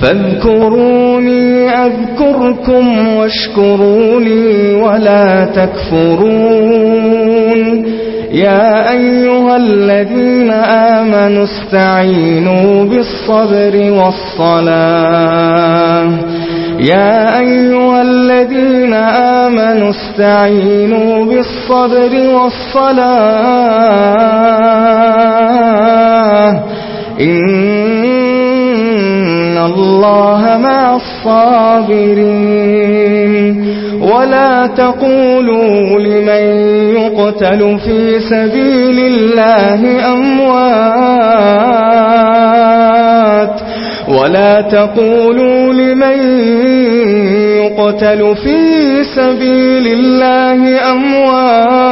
فاذكروني أذكركم واشكروني ولا تكفرون يا أيها الذين آمنوا استعينوا بالصبر والصلاة يا أيها الذين آمنوا استعينوا بالصبر والصلاة إن الله مع الصابرين ولا تقولوا لمن يقتل في سبيل الله أموات ولا تقولوا لمن يقتل في سبيل الله أموات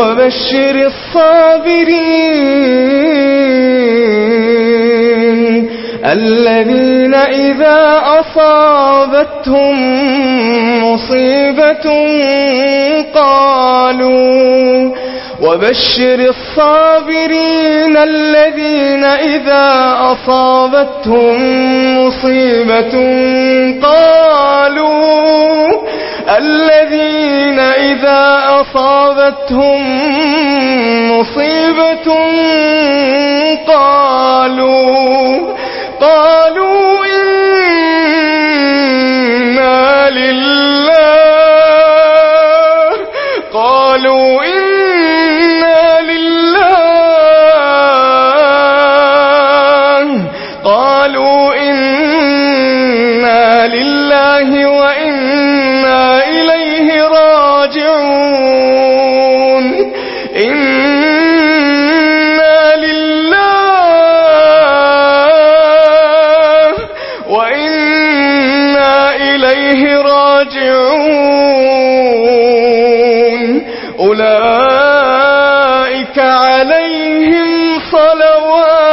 وبشر الصابرين الذين إذا أصابتهم مصيبة قالوا وبشر الصابرين الذين إذا أصابتهم مصيبة قالوا الذين فإذا أصابتهم مصيبة قالوا قالوا إنا لله قالوا إنا لله قالوا إنا إليه راجعون. أولئك عليهم صلوات.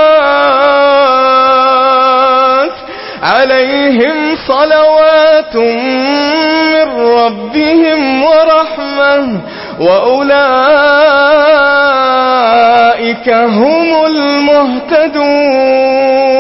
عليهم صلوات من ربهم ورحمة. وأولئك هم المهتدون.